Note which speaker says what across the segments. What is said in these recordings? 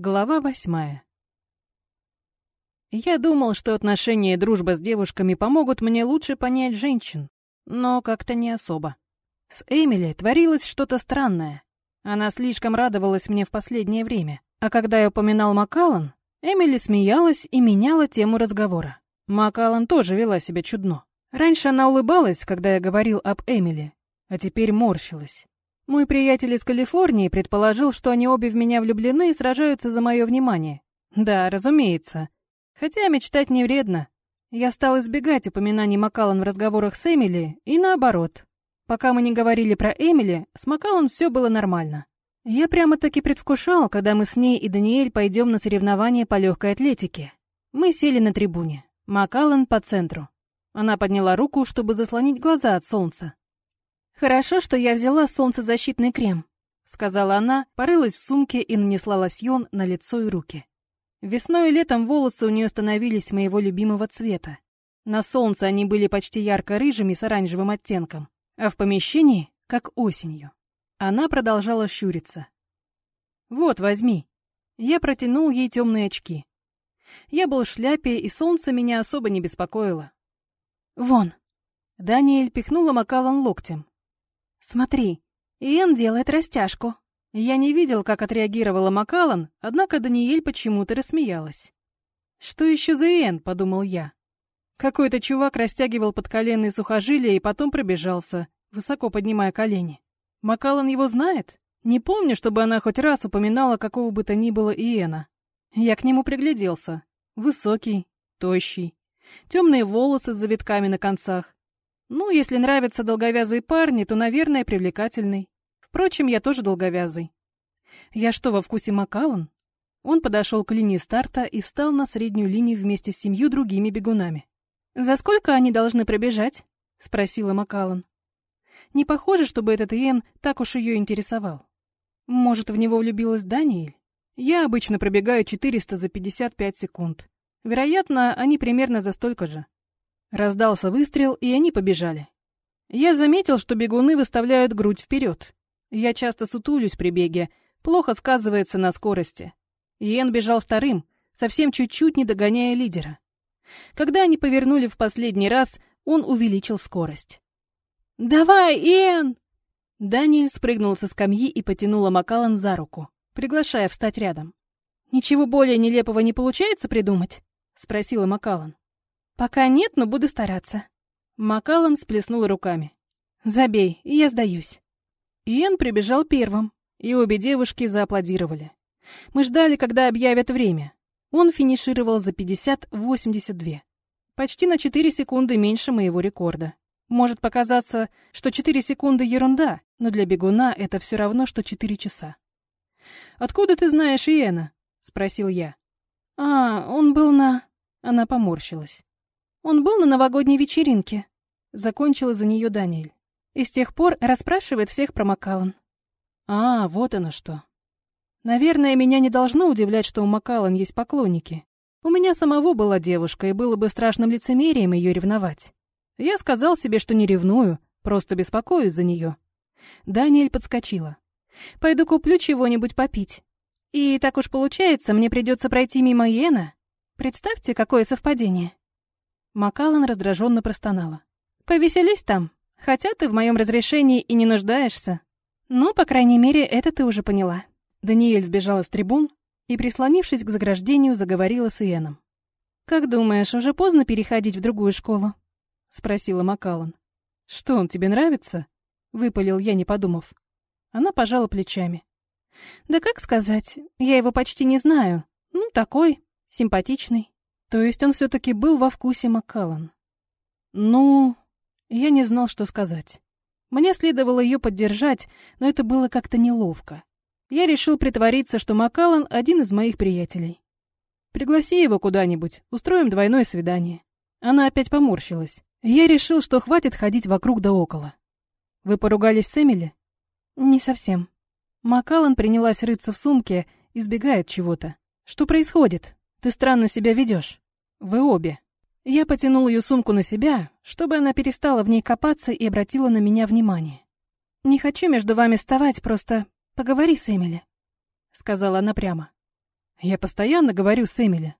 Speaker 1: Глава восьмая. Я думал, что отношения и дружба с девушками помогут мне лучше понять женщин, но как-то не особо. С Эмили творилось что-то странное. Она слишком радовалась мне в последнее время, а когда я упоминал Макалан, Эмили смеялась и меняла тему разговора. Макалан тоже вела себя чудно. Раньше она улыбалась, когда я говорил об Эмили, а теперь морщилась. Мой приятель из Калифорнии предположил, что они обе в меня влюблены и сражаются за мое внимание. Да, разумеется. Хотя мечтать не вредно. Я стал избегать упоминаний Макалан в разговорах с Эмили, и наоборот. Пока мы не говорили про Эмили, с Макалан все было нормально. Я прямо-таки предвкушал, когда мы с ней и Даниэль пойдем на соревнования по легкой атлетике. Мы сели на трибуне. Макалан по центру. Она подняла руку, чтобы заслонить глаза от солнца. «Хорошо, что я взяла солнцезащитный крем», — сказала она, порылась в сумке и нанесла лосьон на лицо и руки. Весной и летом волосы у нее становились моего любимого цвета. На солнце они были почти ярко-рыжими с оранжевым оттенком, а в помещении — как осенью. Она продолжала щуриться. «Вот, возьми». Я протянул ей темные очки. Я был в шляпе, и солнце меня особо не беспокоило. «Вон!» Даниэль пихнула Макалан локтем. «Смотри, Иэн делает растяжку». Я не видел, как отреагировала Макалан, однако Даниэль почему-то рассмеялась. «Что еще за Иэн?» — подумал я. Какой-то чувак растягивал подколенные сухожилия и потом пробежался, высоко поднимая колени. Макалан его знает? Не помню, чтобы она хоть раз упоминала какого бы то ни было Иэна. Я к нему пригляделся. Высокий, тощий, темные волосы с завитками на концах, ну, если нравятся долговязые парни, то, наверное, привлекательный. Впрочем, я тоже долговязый. Я что, во вкусе Макалан? Он подошел к линии старта и встал на среднюю линию вместе с семью другими бегунами. «За сколько они должны пробежать?» — спросила Макалан. Не похоже, чтобы этот Иэн так уж ее интересовал. Может, в него влюбилась Даниэль? Я обычно пробегаю 400 за 55 секунд. Вероятно, они примерно за столько же. Раздался выстрел, и они побежали. Я заметил, что бегуны выставляют грудь вперед. Я часто сутулюсь при беге, плохо сказывается на скорости. Иэн бежал вторым, совсем чуть-чуть не догоняя лидера. Когда они повернули в последний раз, он увеличил скорость. «Давай, Иэн!» Даниэль спрыгнул со скамьи и потянула Макалан за руку, приглашая встать рядом. «Ничего более нелепого не получается придумать?» — спросила Макалан. «Пока нет, но буду стараться». Макалан сплеснул руками. «Забей, я сдаюсь». Иэн прибежал первым, и обе девушки зааплодировали. Мы ждали, когда объявят время. Он финишировал за 50-82. Почти на 4 секунды меньше моего рекорда. Может показаться, что 4 секунды ерунда, но для бегуна это все равно, что 4 часа. «Откуда ты знаешь Иэна?» — спросил я. «А, он был на...» Она поморщилась. Он был на новогодней вечеринке. Закончила за нее Даниэль. И с тех пор расспрашивает всех про Макалан. А, вот оно что. Наверное, меня не должно удивлять, что у Макалан есть поклонники. У меня самого была девушка, и было бы страшным лицемерием ее ревновать. Я сказал себе, что не ревную, просто беспокоюсь за нее. Даниэль подскочила. «Пойду куплю чего-нибудь попить. И так уж получается, мне придется пройти мимо Йена. Представьте, какое совпадение». Макалан раздраженно простонала. «Повеселись там, хотя ты в моем разрешении и не нуждаешься. Ну, по крайней мере, это ты уже поняла». Даниэль сбежала с трибун и, прислонившись к заграждению, заговорила с Иэном. «Как думаешь, уже поздно переходить в другую школу?» — спросила Макалан. «Что, он тебе нравится?» — выпалил я, не подумав. Она пожала плечами. «Да как сказать, я его почти не знаю. Ну, такой, симпатичный. То есть он все-таки был во вкусе Маккаллан. Ну, я не знал, что сказать. Мне следовало ее поддержать, но это было как-то неловко. Я решил притвориться, что Маккаллан один из моих приятелей. Пригласи его куда-нибудь, устроим двойное свидание. Она опять поморщилась. Я решил, что хватит ходить вокруг да около. Вы поругались с Эмили? Не совсем. Маккаллан принялась рыться в сумке, избегает чего-то. Что происходит? Ты странно себя ведешь. Вы обе. Я потянул ее сумку на себя, чтобы она перестала в ней копаться и обратила на меня внимание. «Не хочу между вами вставать, просто поговори с Эмили», — сказала она прямо. Я постоянно говорю с Эмили.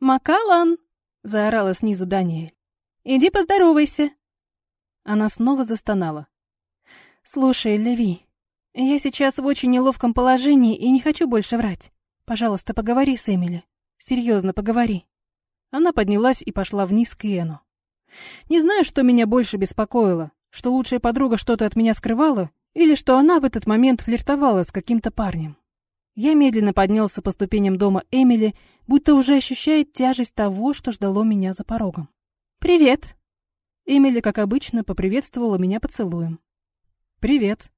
Speaker 1: «Макалан!» — заорала снизу Даниэль. «Иди поздоровайся!» Она снова застонала. «Слушай, Леви, я сейчас в очень неловком положении и не хочу больше врать. Пожалуйста, поговори с Эмили. Серьезно, поговори». Она поднялась и пошла вниз к Иэну. Не знаю, что меня больше беспокоило, что лучшая подруга что-то от меня скрывала, или что она в этот момент флиртовала с каким-то парнем. Я медленно поднялся по ступеням дома Эмили, будто уже ощущает тяжесть того, что ждало меня за порогом. «Привет!» Эмили, как обычно, поприветствовала меня поцелуем. «Привет!»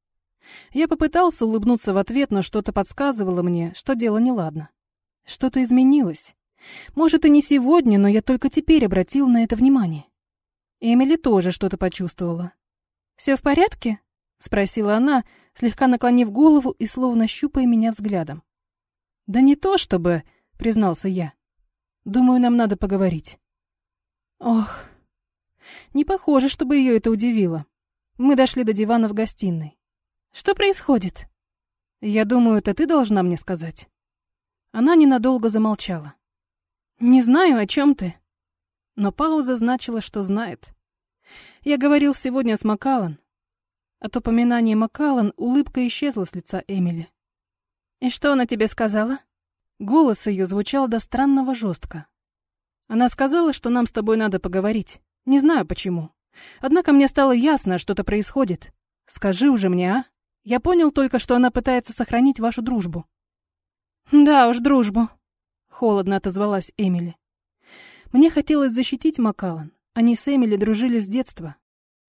Speaker 1: Я попытался улыбнуться в ответ, но что-то подсказывало мне, что дело неладно. Что-то изменилось. Может, и не сегодня, но я только теперь обратил на это внимание. Эмили тоже что-то почувствовала. «Все в порядке?» — спросила она, слегка наклонив голову и словно щупая меня взглядом. «Да не то чтобы», — признался я. «Думаю, нам надо поговорить». Ох, не похоже, чтобы ее это удивило. Мы дошли до дивана в гостиной. «Что происходит?» «Я думаю, это ты должна мне сказать». Она ненадолго замолчала. «Не знаю, о чем ты». Но пауза значила, что знает. Я говорил сегодня с Макалан. От упоминания Макалан улыбка исчезла с лица Эмили. «И что она тебе сказала?» Голос ее звучал до странного жестко. Она сказала, что нам с тобой надо поговорить. Не знаю почему. Однако мне стало ясно, что-то происходит. Скажи уже мне, а? Я понял только, что она пытается сохранить вашу дружбу. Да уж, дружбу. Холодно отозвалась Эмили. Мне хотелось защитить Макалан. Они с Эмили дружили с детства.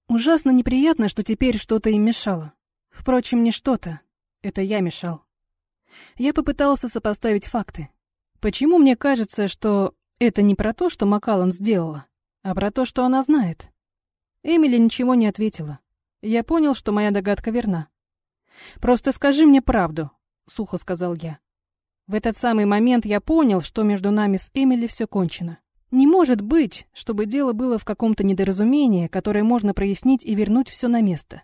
Speaker 1: Ужасно неприятно, что теперь что-то им мешало. Впрочем, не что-то. Это я мешал. Я попытался сопоставить факты. Почему мне кажется, что это не про то, что Макалан сделала, а про то, что она знает? Эмили ничего не ответила. Я понял, что моя догадка верна. «Просто скажи мне правду», — сухо сказал я. В этот самый момент я понял, что между нами с Эмили все кончено. Не может быть, чтобы дело было в каком-то недоразумении, которое можно прояснить и вернуть все на место.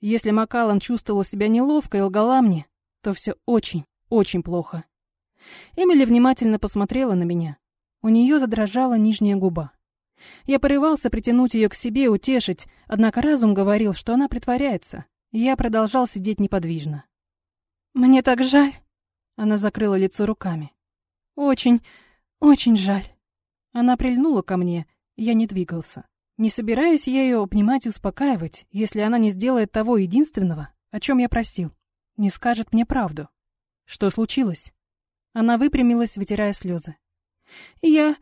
Speaker 1: Если Макалан чувствовала себя неловко и лгала мне, то все очень, очень плохо. Эмили внимательно посмотрела на меня. У нее задрожала нижняя губа. Я порывался притянуть ее к себе, утешить, однако разум говорил, что она притворяется. Я продолжал сидеть неподвижно. «Мне так жаль!» Она закрыла лицо руками. «Очень, очень жаль!» Она прильнула ко мне, я не двигался. Не собираюсь я ее обнимать и успокаивать, если она не сделает того единственного, о чем я просил. Не скажет мне правду. Что случилось? Она выпрямилась, вытирая слезы. Я...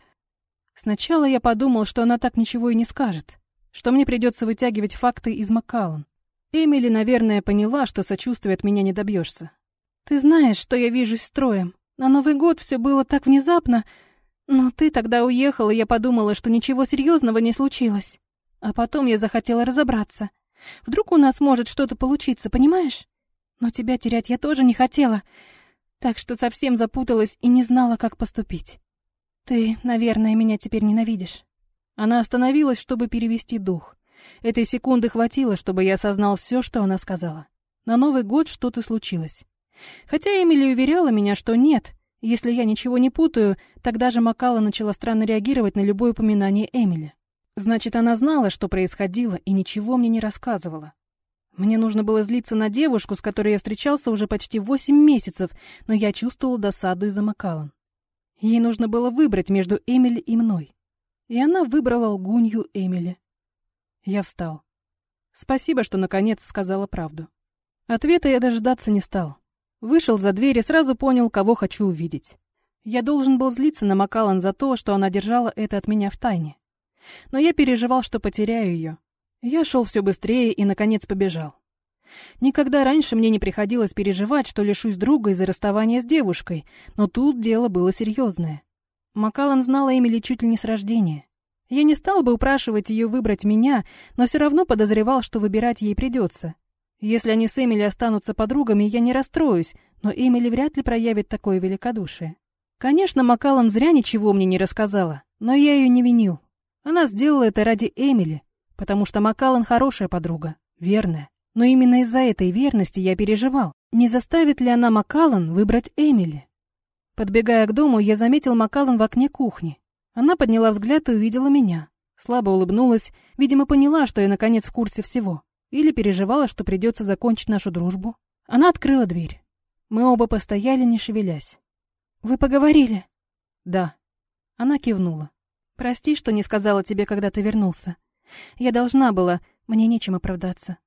Speaker 1: Сначала я подумал, что она так ничего и не скажет, что мне придется вытягивать факты из Маккаллан. Эмили, наверное, поняла, что сочувствия от меня не добьешься. Ты знаешь, что я вижусь строем. На Новый год все было так внезапно, но ты тогда уехала, и я подумала, что ничего серьезного не случилось. А потом я захотела разобраться. Вдруг у нас может что-то получиться, понимаешь? Но тебя терять я тоже не хотела, так что совсем запуталась и не знала, как поступить. Ты, наверное, меня теперь ненавидишь. Она остановилась, чтобы перевести дух. Этой секунды хватило, чтобы я осознал все, что она сказала. На Новый год что-то случилось. Хотя Эмили уверяла меня, что нет. Если я ничего не путаю, тогда же Макала начала странно реагировать на любое упоминание Эмили. Значит, она знала, что происходило, и ничего мне не рассказывала. Мне нужно было злиться на девушку, с которой я встречался уже почти восемь месяцев, но я чувствовал досаду из-за Макалан. Ей нужно было выбрать между Эмили и мной. И она выбрала лгунью Эмили. Я встал. Спасибо, что наконец сказала правду. Ответа я дождаться не стал. Вышел за дверь и сразу понял, кого хочу увидеть. Я должен был злиться на Макалан за то, что она держала это от меня в тайне. Но я переживал, что потеряю ее. Я шел все быстрее и, наконец, побежал. Никогда раньше мне не приходилось переживать, что лишусь друга из-за расставания с девушкой, но тут дело было серьезное. Макалан знала Эмили чуть ли не с рождения. Я не стал бы упрашивать ее выбрать меня, но все равно подозревал, что выбирать ей придется. Если они с Эмили останутся подругами, я не расстроюсь, но Эмили вряд ли проявит такое великодушие. Конечно, Макалан зря ничего мне не рассказала, но я ее не винил. Она сделала это ради Эмили, потому что Макалан хорошая подруга, верная. Но именно из-за этой верности я переживал, не заставит ли она Макалан выбрать Эмили. Подбегая к дому, я заметил Макалан в окне кухни. Она подняла взгляд и увидела меня. Слабо улыбнулась, видимо, поняла, что я наконец в курсе всего. Или переживала, что придется закончить нашу дружбу. Она открыла дверь. Мы оба постояли, не шевелясь. «Вы поговорили?» «Да». Она кивнула. «Прости, что не сказала тебе, когда ты вернулся. Я должна была, мне нечем оправдаться.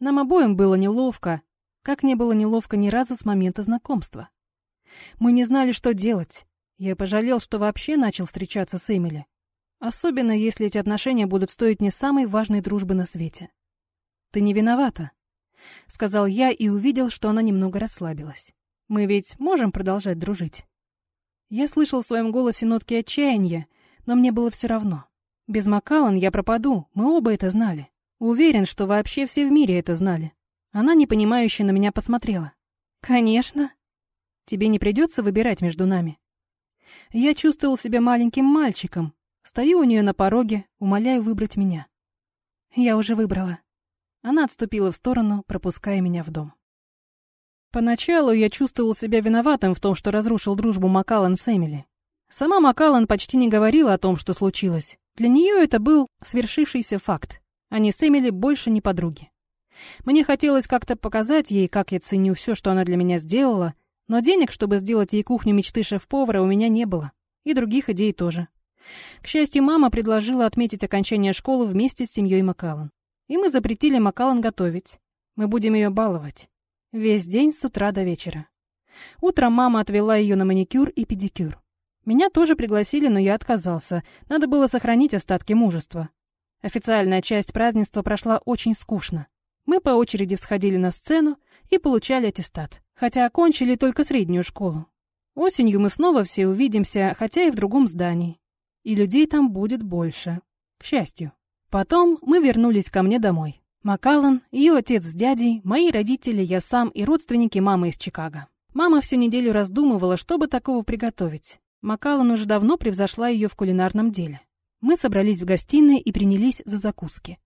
Speaker 1: Нам обоим было неловко, как не было неловко ни разу с момента знакомства. Мы не знали, что делать. Я пожалел, что вообще начал встречаться с Эмили. Особенно, если эти отношения будут стоить мне самой важной дружбы на свете. «Ты не виновата», — сказал я и увидел, что она немного расслабилась. «Мы ведь можем продолжать дружить?» Я слышал в своем голосе нотки отчаяния, но мне было все равно. Без Макалан я пропаду, мы оба это знали. Уверен, что вообще все в мире это знали. Она непонимающе на меня посмотрела. «Конечно. Тебе не придется выбирать между нами». Я чувствовал себя маленьким мальчиком. Стою у нее на пороге, умоляю выбрать меня. Я уже выбрала. Она отступила в сторону, пропуская меня в дом. Поначалу я чувствовал себя виноватым в том, что разрушил дружбу Макалан с Эмили. Сама Макалан почти не говорила о том, что случилось. Для нее это был свершившийся факт. Они с Эмили больше не подруги. Мне хотелось как-то показать ей, как я ценю все, что она для меня сделала, но денег, чтобы сделать ей кухню мечты шеф-повара, у меня не было. И других идей тоже. К счастью, мама предложила отметить окончание школы вместе с семьей Макалан. И мы запретили Макалан готовить. Мы будем ее баловать. Весь день с утра до вечера. Утром мама отвела ее на маникюр и педикюр. Меня тоже пригласили, но я отказался. Надо было сохранить остатки мужества. Официальная часть празднества прошла очень скучно. Мы по очереди всходили на сцену и получали аттестат, хотя окончили только среднюю школу. Осенью мы снова все увидимся, хотя и в другом здании. И людей там будет больше. К счастью. Потом мы вернулись ко мне домой. Макалан, ее отец с дядей, мои родители, я сам и родственники мамы из Чикаго. Мама всю неделю раздумывала, чтобы такого приготовить. Макалан уже давно превзошла ее в кулинарном деле. Мы собрались в гостиной и принялись за закуски.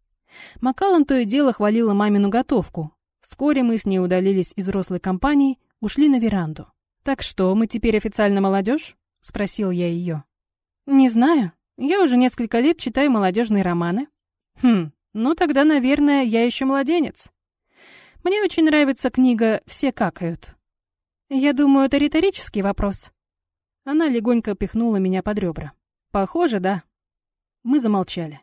Speaker 1: Макалан то и дело хвалила мамину готовку. Вскоре мы с ней удалились из взрослой компании, ушли на веранду. «Так что, мы теперь официально молодежь?» — спросил я ее. «Не знаю. Я уже несколько лет читаю молодежные романы». «Хм, ну, тогда, наверное, я еще младенец. Мне очень нравится книга «Все какают». Я думаю, это риторический вопрос. Она легонько пихнула меня под ребра. Похоже, да. Мы замолчали.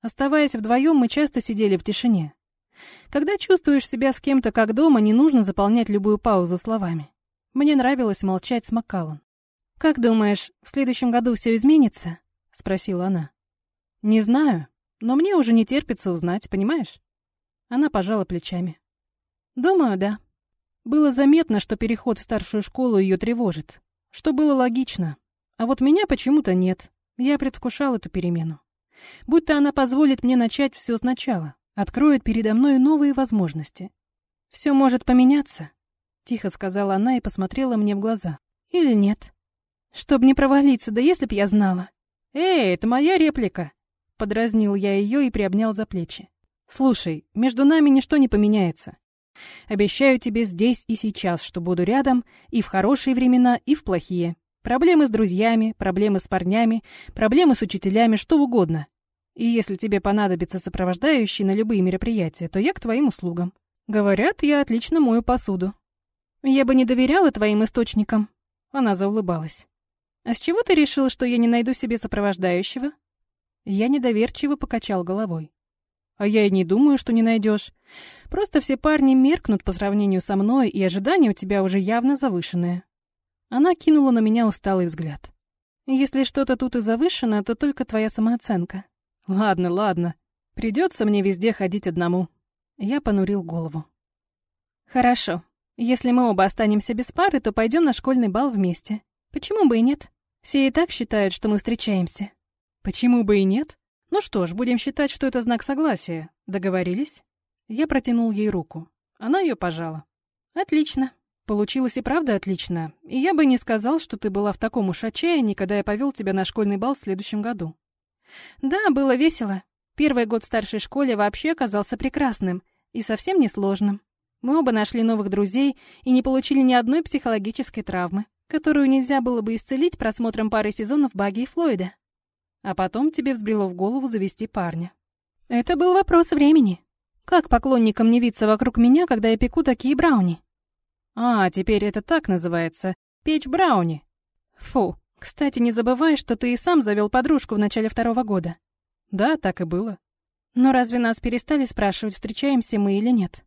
Speaker 1: Оставаясь вдвоем, мы часто сидели в тишине. Когда чувствуешь себя с кем-то как дома, не нужно заполнять любую паузу словами. Мне нравилось молчать с Маккаллом. «Как думаешь, в следующем году все изменится?» — спросила она. «Не знаю. Но мне уже не терпится узнать, понимаешь? Она пожала плечами. Думаю, да. Было заметно, что переход в старшую школу ее тревожит. Что было логично. А вот меня почему-то нет. Я предвкушал эту перемену. Будто она позволит мне начать все сначала, откроет передо мной новые возможности. Все может поменяться, тихо сказала она и посмотрела мне в глаза. Или нет? Чтоб не провалиться, да если б я знала. Эй, это моя реплика. Подразнил я ее и приобнял за плечи. «Слушай, между нами ничто не поменяется. Обещаю тебе здесь и сейчас, что буду рядом и в хорошие времена, и в плохие. Проблемы с друзьями, проблемы с парнями, проблемы с учителями, что угодно. И если тебе понадобится сопровождающий на любые мероприятия, то я к твоим услугам. Говорят, я отлично мою посуду. Я бы не доверяла твоим источникам. Она заулыбалась. А с чего ты решил, что я не найду себе сопровождающего? Я недоверчиво покачал головой. А я и не думаю, что не найдешь. Просто все парни меркнут по сравнению со мной, и ожидания у тебя уже явно завышенные. Она кинула на меня усталый взгляд. Если что-то тут и завышено, то только твоя самооценка. Ладно, ладно. Придется мне везде ходить одному. Я понурил голову. Хорошо. Если мы оба останемся без пары, то пойдем на школьный бал вместе. Почему бы и нет? Все и так считают, что мы встречаемся. Почему бы и нет? Ну что ж, будем считать, что это знак согласия. Договорились? Я протянул ей руку. Она ее пожала. Отлично. Получилось и правда отлично. И я бы не сказал, что ты была в таком уж отчаянии, когда я повел тебя на школьный бал в следующем году. Да, было весело. Первый год в старшей школе вообще оказался прекрасным и совсем несложным. Мы оба нашли новых друзей и не получили ни одной психологической травмы. которую нельзя было бы исцелить просмотром пары сезонов Багги и Флойда. А потом тебе взбрело в голову завести парня. Это был вопрос времени. Как поклонникам не виться вокруг меня, когда я пеку такие брауни? А, теперь это так называется. Печь брауни. Фу. Кстати, не забывай, что ты и сам завел подружку в начале второго года. Да, так и было. Но разве нас перестали спрашивать, встречаемся мы или нет?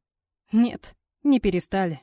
Speaker 1: Нет, не перестали.